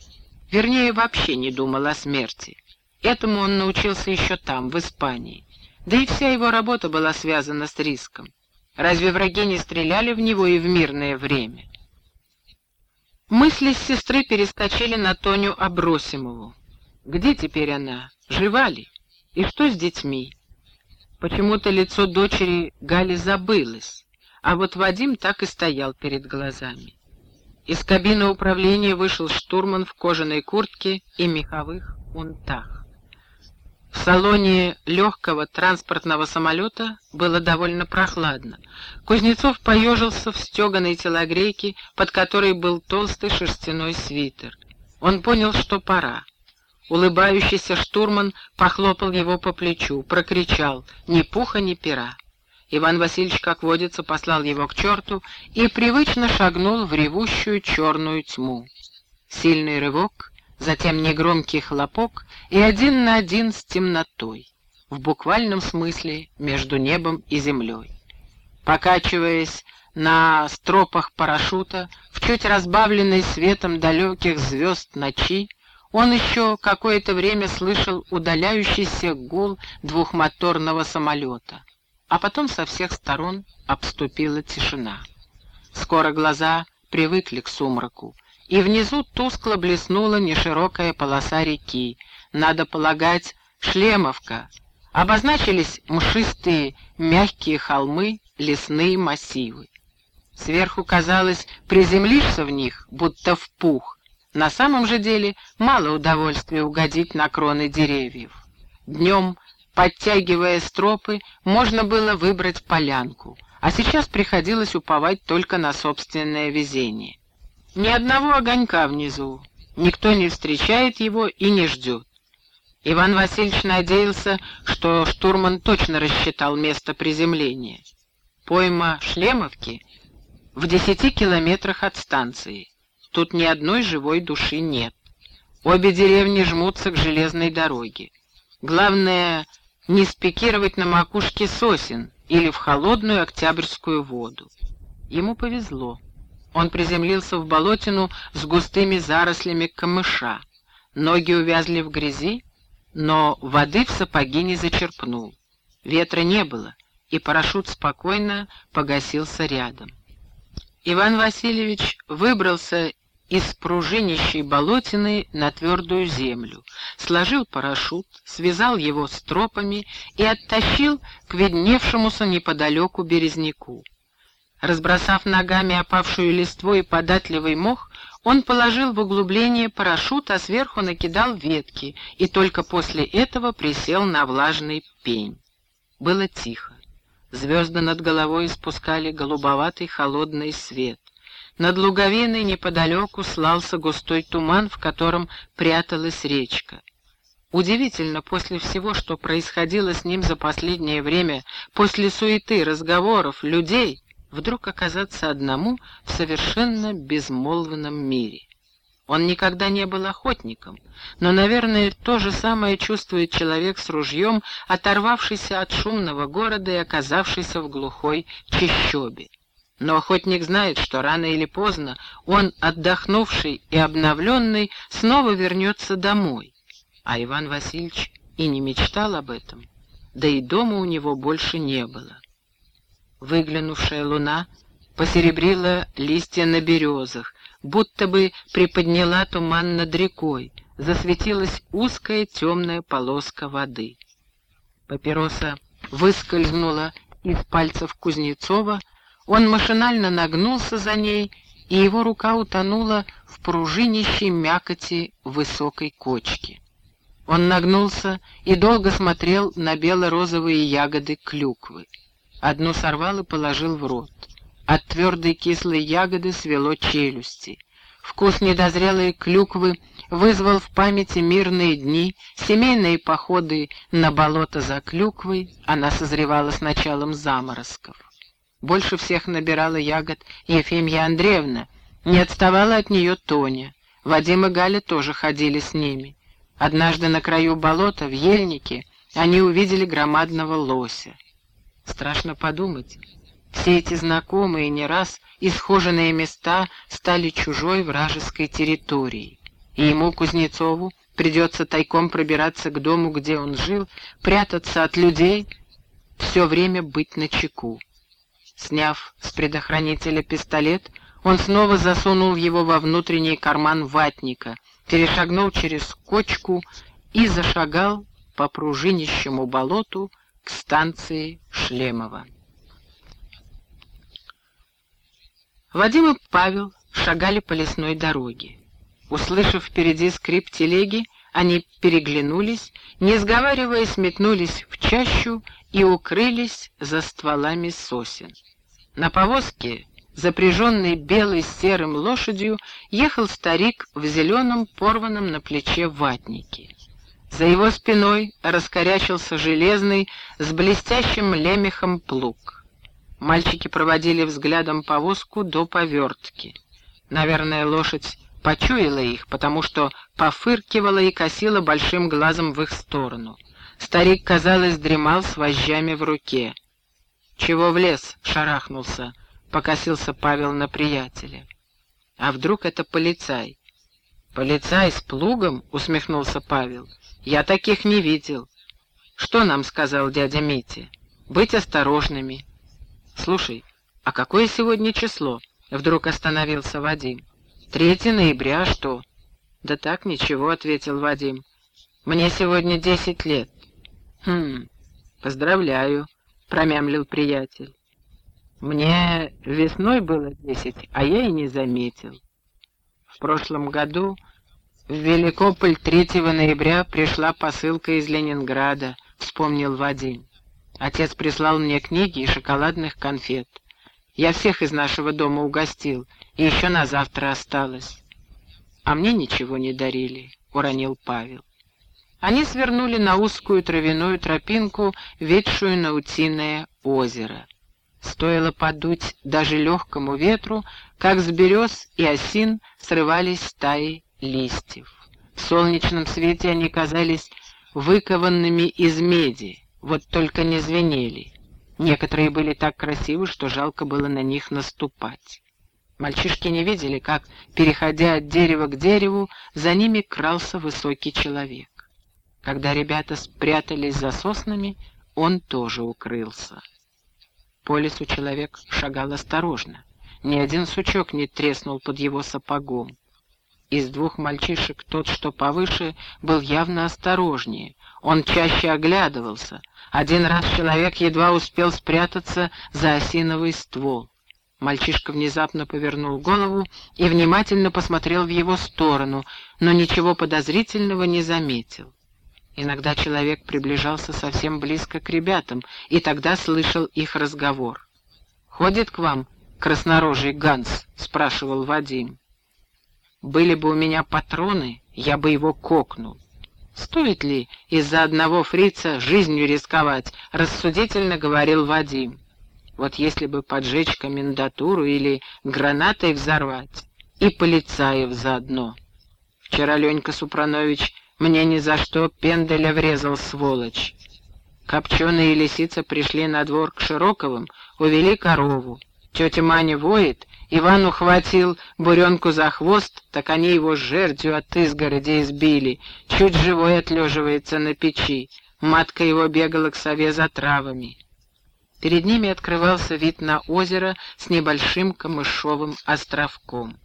Вернее, вообще не думал о смерти. Этому он научился еще там, в Испании. Да и вся его работа была связана с риском. Разве враги не стреляли в него и в мирное время? Мысли с сестры перескочили на Тоню Абросимову. Где теперь она? Жива ли? И что с детьми? Почему-то лицо дочери Гали забылось, а вот Вадим так и стоял перед глазами. Из кабины управления вышел штурман в кожаной куртке и меховых унтах. В салоне легкого транспортного самолета было довольно прохладно. Кузнецов поежился в стеганой телогрейке, под которой был толстый шерстяной свитер. Он понял, что пора. Улыбающийся штурман похлопал его по плечу, прокричал «Ни пуха, ни пера». Иван Васильевич, как водится, послал его к черту и привычно шагнул в ревущую черную тьму. Сильный рывок, затем негромкий хлопок и один на один с темнотой, в буквальном смысле между небом и землей. Покачиваясь на стропах парашюта, в чуть разбавленной светом далеких звезд ночи, он еще какое-то время слышал удаляющийся гул двухмоторного самолета — а потом со всех сторон обступила тишина. Скоро глаза привыкли к сумраку, и внизу тускло блеснула неширокая полоса реки, надо полагать, Шлемовка. Обозначились мшистые мягкие холмы, лесные массивы. Сверху, казалось, приземлишься в них, будто в пух. На самом же деле мало удовольствия угодить на кроны деревьев. Днем Подтягивая стропы, можно было выбрать полянку, а сейчас приходилось уповать только на собственное везение. Ни одного огонька внизу, никто не встречает его и не ждет. Иван Васильевич надеялся, что штурман точно рассчитал место приземления. Пойма Шлемовки в десяти километрах от станции. Тут ни одной живой души нет. Обе деревни жмутся к железной дороге. Главное не спикировать на макушке сосен или в холодную октябрьскую воду. Ему повезло. Он приземлился в болотину с густыми зарослями камыша. Ноги увязли в грязи, но воды в сапоги не зачерпнул. Ветра не было, и парашют спокойно погасился рядом. Иван Васильевич выбрался из пружинищей болотины на твердую землю, сложил парашют, связал его стропами и оттащил к видневшемуся неподалеку березняку. Разбросав ногами опавшую листву и податливый мох, он положил в углубление парашют, а сверху накидал ветки, и только после этого присел на влажный пень. Было тихо. Звезды над головой испускали голубоватый холодный свет. Над луговиной неподалеку слался густой туман, в котором пряталась речка. Удивительно, после всего, что происходило с ним за последнее время, после суеты, разговоров, людей, вдруг оказаться одному в совершенно безмолвном мире. Он никогда не был охотником, но, наверное, то же самое чувствует человек с ружьем, оторвавшийся от шумного города и оказавшийся в глухой чащобе. Но охотник знает, что рано или поздно он, отдохнувший и обновленный, снова вернется домой. А Иван Васильевич и не мечтал об этом, да и дома у него больше не было. Выглянувшая луна посеребрила листья на березах, будто бы приподняла туман над рекой, засветилась узкая темная полоска воды. Папироса выскользнула из пальцев Кузнецова, он машинально нагнулся за ней и его рука утонула в пружинищей мякоти высокой кочки. Он нагнулся и долго смотрел на бело-розовые ягоды клюквы. Одну сорвал и положил в рот. От твердой кислой ягоды свело челюсти. Вкус недозрелой клюквы вызвал в памяти мирные дни, семейные походы на болото за клюквой, она созревала с началом заморозков. Больше всех набирала ягод Ефимья Андреевна, не отставала от нее Тоня. Вадим и Галя тоже ходили с ними. Однажды на краю болота, в ельнике, они увидели громадного лося. Страшно подумать, все эти знакомые не раз исхоженные места стали чужой вражеской территорией, и ему, Кузнецову, придется тайком пробираться к дому, где он жил, прятаться от людей, все время быть на чеку. Сняв с предохранителя пистолет, он снова засунул его во внутренний карман ватника, перешагнул через кочку и зашагал по пружинищему болоту к станции Шлемова. Вадим и Павел шагали по лесной дороге. Услышав впереди скрип телеги, они переглянулись, не сговариваясь, метнулись в чащу и укрылись за стволами сосен. На повозке, запряженной белой с серым лошадью, ехал старик в зеленом порванном на плече ватнике. За его спиной раскорячился железный с блестящим лемехом плуг. Мальчики проводили взглядом повозку до повертки. Наверное, лошадь почуяла их, потому что пофыркивала и косила большим глазом в их сторону. Старик, казалось, дремал с вожжами в руке. «Чего в лес?» — шарахнулся, — покосился Павел на приятеля. «А вдруг это полицай?» «Полицай с плугом?» — усмехнулся Павел. «Я таких не видел». «Что нам сказал дядя Митя?» «Быть осторожными». «Слушай, а какое сегодня число?» — вдруг остановился Вадим. «Третье ноября, что?» «Да так, ничего», — ответил Вадим. «Мне сегодня десять лет». «Хм, поздравляю», — промямлил приятель. «Мне весной было десять, а я и не заметил. В прошлом году в Великополь 3 ноября пришла посылка из Ленинграда», — вспомнил Вадим. Отец прислал мне книги и шоколадных конфет. Я всех из нашего дома угостил, и еще на завтра осталось. А мне ничего не дарили, — уронил Павел. Они свернули на узкую травяную тропинку, ведшую на утиное озеро. Стоило подуть даже легкому ветру, как с берез и осин срывались стаи листьев. В солнечном свете они казались выкованными из меди, вот только не звенели. Некоторые были так красивы, что жалко было на них наступать. Мальчишки не видели, как, переходя от дерева к дереву, за ними крался высокий человек. Когда ребята спрятались за соснами, он тоже укрылся. По лесу человек шагал осторожно. Ни один сучок не треснул под его сапогом. Из двух мальчишек тот, что повыше, был явно осторожнее. Он чаще оглядывался. Один раз человек едва успел спрятаться за осиновый ствол. Мальчишка внезапно повернул голову и внимательно посмотрел в его сторону, но ничего подозрительного не заметил. Иногда человек приближался совсем близко к ребятам, и тогда слышал их разговор. «Ходит к вам краснорожий Ганс?» — спрашивал Вадим. «Были бы у меня патроны, я бы его кокнул. «Стоит ли из-за одного фрица жизнью рисковать?» — рассудительно говорил Вадим. «Вот если бы поджечь комендатуру или гранатой взорвать, и полицаев заодно. Вчера Ленька Супранович мне ни за что пенделя врезал, сволочь. Копченые и лисица пришли на двор к Широковым, увели корову. Тетя Маня воет, Иван ухватил буренку за хвост, так они его жердью от изгороди избили, чуть живой отлеживается на печи. Матка его бегала к сове за травами. Перед ними открывался вид на озеро с небольшим камышовым островком.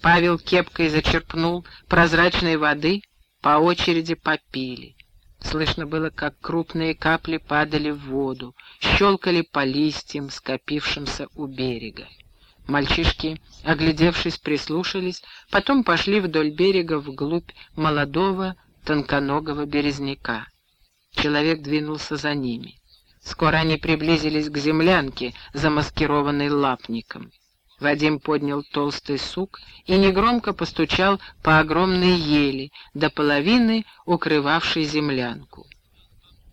Павел кепкой зачерпнул прозрачной воды, по очереди попили. Слышно было, как крупные капли падали в воду, щелкали по листьям, скопившимся у берега. Мальчишки, оглядевшись, прислушались, потом пошли вдоль берега вглубь молодого тонконогого березняка. Человек двинулся за ними. Скоро они приблизились к землянке, замаскированной лапником. Вадим поднял толстый сук и негромко постучал по огромной ели, до половины укрывавшей землянку.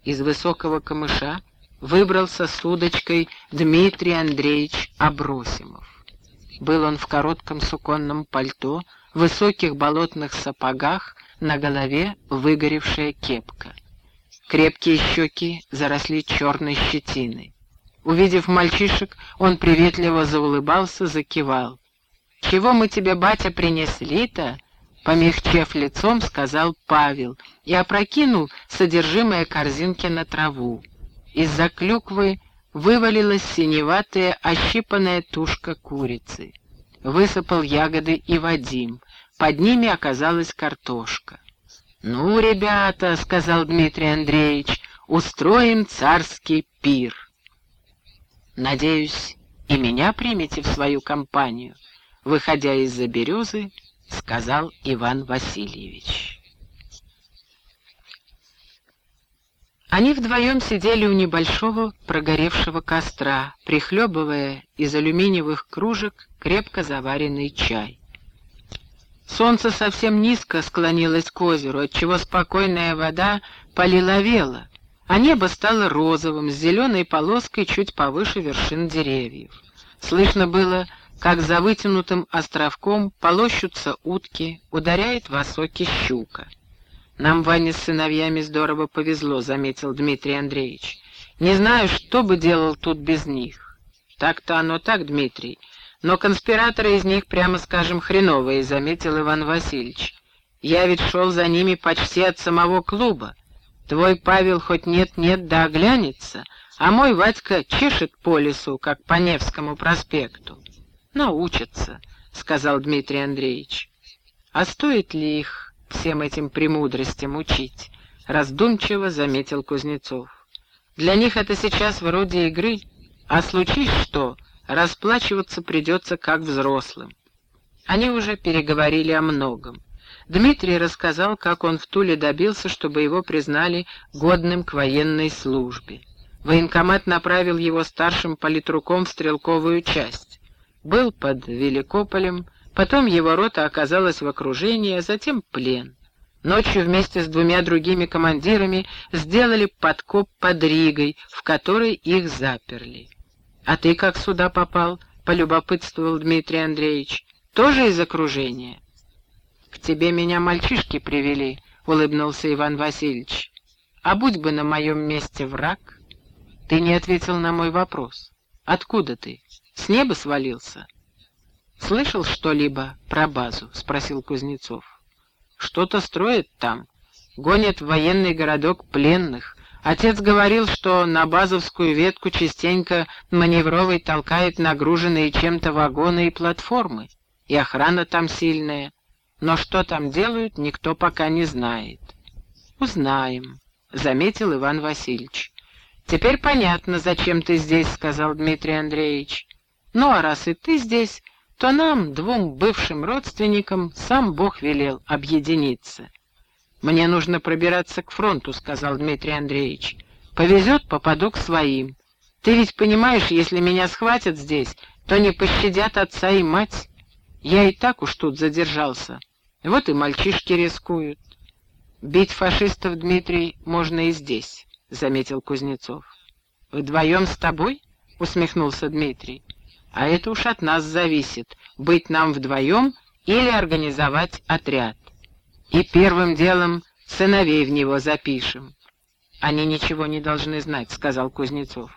Из высокого камыша выбрался с удочкой Дмитрий Андреевич Абросимов. Был он в коротком суконном пальто, высоких болотных сапогах, на голове выгоревшая кепка. Крепкие щеки заросли черной щетиной. Увидев мальчишек, он приветливо заулыбался, закивал. «Чего мы тебе, батя, принесли-то?» Помягчев лицом, сказал Павел и опрокинул содержимое корзинки на траву. Из-за клюквы вывалилась синеватая ощипанная тушка курицы. Высыпал ягоды и Вадим. Под ними оказалась картошка. «Ну, ребята», — сказал Дмитрий Андреевич, — «устроим царский пир». «Надеюсь, и меня примете в свою компанию», — выходя из-за березы, сказал Иван Васильевич. Они вдвоем сидели у небольшого прогоревшего костра, прихлебывая из алюминиевых кружек крепко заваренный чай. Солнце совсем низко склонилось к озеру, отчего спокойная вода полиловела, а небо стало розовым, с зеленой полоской чуть повыше вершин деревьев. Слышно было, как за вытянутым островком полощутся утки, ударяет в осоки щука. «Нам, Ване, с сыновьями здорово повезло», — заметил Дмитрий Андреевич. «Не знаю, что бы делал тут без них». «Так-то оно так, Дмитрий. Но конспираторы из них, прямо скажем, хреновые», — заметил Иван Васильевич. «Я ведь шел за ними почти от самого клуба. Твой Павел хоть нет-нет да оглянется, а мой Вадька чешет по лесу, как по Невскому проспекту». «Научатся», — сказал Дмитрий Андреевич. «А стоит ли их всем этим премудростям учить», — раздумчиво заметил Кузнецов. «Для них это сейчас вроде игры, а случись что, расплачиваться придется как взрослым». Они уже переговорили о многом. Дмитрий рассказал, как он в Туле добился, чтобы его признали годным к военной службе. Военкомат направил его старшим политруком в стрелковую часть. Был под Великополем, Потом его рота оказалась в окружении, а затем плен. Ночью вместе с двумя другими командирами сделали подкоп под Ригой, в которой их заперли. «А ты как сюда попал?» — полюбопытствовал Дмитрий Андреевич. «Тоже из окружения?» «К тебе меня мальчишки привели», — улыбнулся Иван Васильевич. «А будь бы на моем месте враг?» «Ты не ответил на мой вопрос. Откуда ты? С неба свалился?» «Слышал что-либо про базу?» — спросил Кузнецов. «Что-то строят там. Гонят в военный городок пленных. Отец говорил, что на базовскую ветку частенько маневровый толкает нагруженные чем-то вагоны и платформы. И охрана там сильная. Но что там делают, никто пока не знает». «Узнаем», — заметил Иван Васильевич. «Теперь понятно, зачем ты здесь», — сказал Дмитрий Андреевич. «Ну, а раз и ты здесь, то нам, двум бывшим родственникам, сам Бог велел объединиться. «Мне нужно пробираться к фронту», — сказал Дмитрий Андреевич. «Повезет, попаду к своим. Ты ведь понимаешь, если меня схватят здесь, то не пощадят отца и мать. Я и так уж тут задержался. Вот и мальчишки рискуют». «Бить фашистов, Дмитрий, можно и здесь», — заметил Кузнецов. «Вдвоем с тобой?» — усмехнулся Дмитрий. А это уж от нас зависит, быть нам вдвоем или организовать отряд. И первым делом сыновей в него запишем. Они ничего не должны знать, сказал Кузнецов.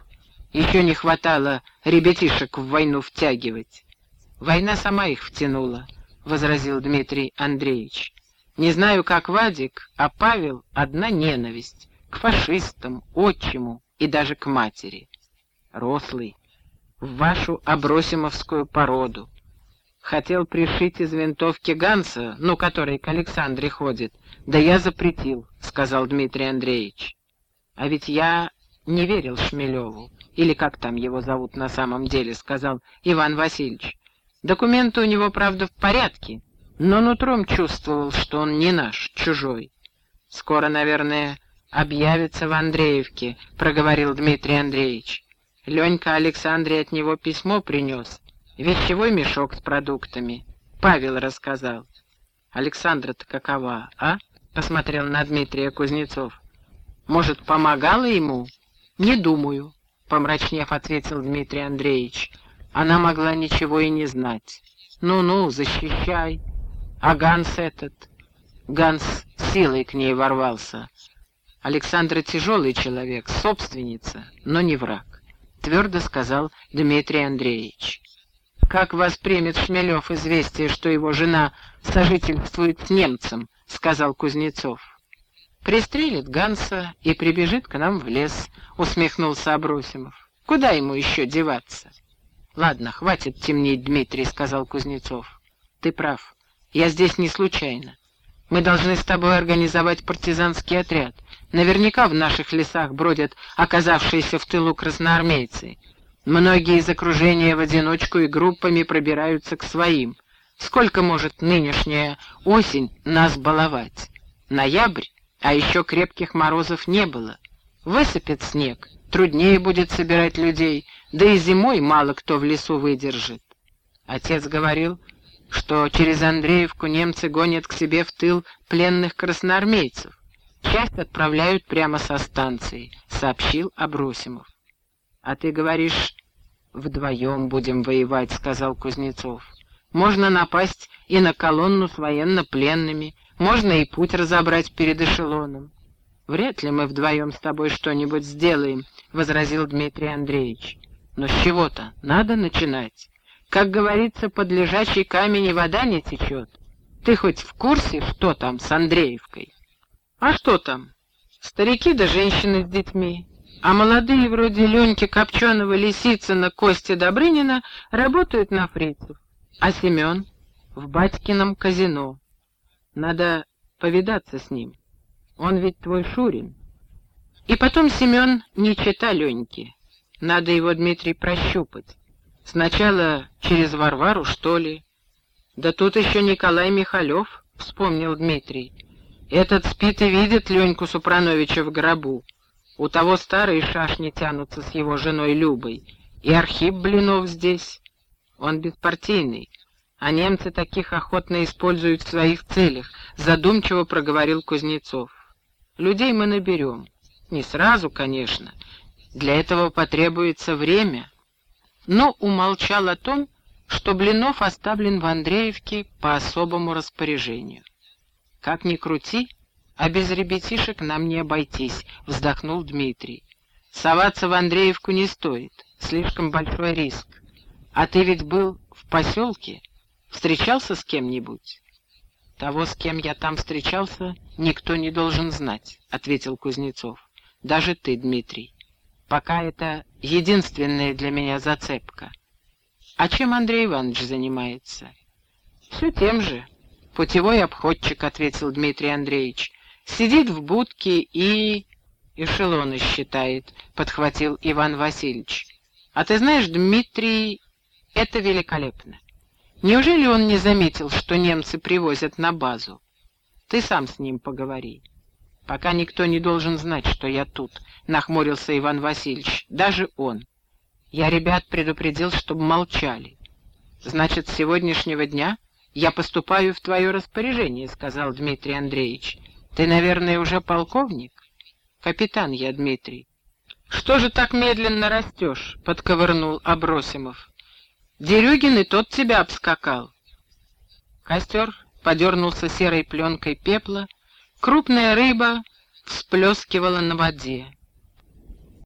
Еще не хватало ребятишек в войну втягивать. Война сама их втянула, возразил Дмитрий Андреевич. Не знаю, как Вадик, а Павел — одна ненависть к фашистам, отчиму и даже к матери. Рослый, в вашу абросимовскую породу. Хотел пришить из винтовки Ганса, ну, который к Александре ходит, да я запретил, — сказал Дмитрий Андреевич. А ведь я не верил Шмелеву, или как там его зовут на самом деле, — сказал Иван Васильевич. Документы у него, правда, в порядке, но нутром чувствовал, что он не наш, чужой. Скоро, наверное, объявится в Андреевке, проговорил Дмитрий Андреевич. Ленька Александре от него письмо принес, вещевой мешок с продуктами. Павел рассказал. Александра-то какова, а? Посмотрел на Дмитрия Кузнецов. Может, помогала ему? Не думаю, помрачнев ответил Дмитрий Андреевич. Она могла ничего и не знать. Ну-ну, защищай. А Ганс этот? Ганс силой к ней ворвался. Александра тяжелый человек, собственница, но не враг, твердо сказал Дмитрий Андреевич. Как воспримет Шмелев известие, что его жена сожительствует с немцем, сказал Кузнецов. Пристрелит Ганса и прибежит к нам в лес, усмехнулся Абросимов. Куда ему еще деваться? Ладно, хватит темнеть, Дмитрий, сказал Кузнецов. Ты прав. Я здесь не случайно. Мы должны с тобой организовать партизанский отряд. Наверняка в наших лесах бродят оказавшиеся в тылу красноармейцы. Многие из окружения в одиночку и группами пробираются к своим. Сколько может нынешняя осень нас баловать? Ноябрь, а еще крепких морозов не было. Высыпет снег, труднее будет собирать людей, да и зимой мало кто в лесу выдержит. Отец говорил, что через Андреевку немцы гонят к себе в тыл пленных красноармейцев. Часть отправляют прямо со станции, сообщил Абросимов. А ты говоришь, вдвоем будем воевать, сказал Кузнецов. Можно напасть и на колонну с военно-пленными, можно и путь разобрать перед эшелоном. Вряд ли мы вдвоем с тобой что-нибудь сделаем, возразил Дмитрий Андреевич. Но с чего-то надо начинать. Как говорится, под лежачий камень и вода не течет. Ты хоть в курсе, что там с Андреевкой? А что там? Старики да женщины с детьми. А молодые, вроде Леньки Копченого, Лисицына, Кости Добрынина, работают на фрицев. А Семен? В батькином казино. Надо повидаться с ним. Он ведь твой Шурин. И потом Семен не чита Леньки. Надо его, Дмитрий, прощупать. Сначала через Варвару, что ли? Да тут еще Николай Михалев, вспомнил Дмитрий. Этот спит и видит Леньку Супрановича в гробу. У того старые шашни тянутся с его женой Любой. И Архип Блинов здесь. Он беспартийный, а немцы таких охотно используют в своих целях, задумчиво проговорил Кузнецов. Людей мы наберем. Не сразу, конечно. Для этого потребуется время но умолчал о том, что Блинов оставлен в Андреевке по особому распоряжению. «Как ни крути, а без ребятишек нам не обойтись», — вздохнул Дмитрий. «Соваться в Андреевку не стоит, слишком большой риск. А ты ведь был в поселке, встречался с кем-нибудь?» «Того, с кем я там встречался, никто не должен знать», — ответил Кузнецов. «Даже ты, Дмитрий. Пока это единственная для меня зацепка. А чем Андрей Иванович занимается? Все тем же. Путевой обходчик, ответил Дмитрий Андреевич. Сидит в будке и... Эшелоны считает, подхватил Иван Васильевич. А ты знаешь, Дмитрий, это великолепно. Неужели он не заметил, что немцы привозят на базу? Ты сам с ним поговори. Пока никто не должен знать, что я тут, — нахмурился Иван Васильевич, — даже он. Я ребят предупредил, чтобы молчали. Значит, с сегодняшнего дня я поступаю в твое распоряжение, — сказал Дмитрий Андреевич. Ты, наверное, уже полковник? Капитан я, Дмитрий. Что же так медленно растешь? — подковырнул Абросимов. Дерюгин и тот тебя обскакал. Костер подернулся серой пленкой пепла, Крупная рыба всплескивала на воде.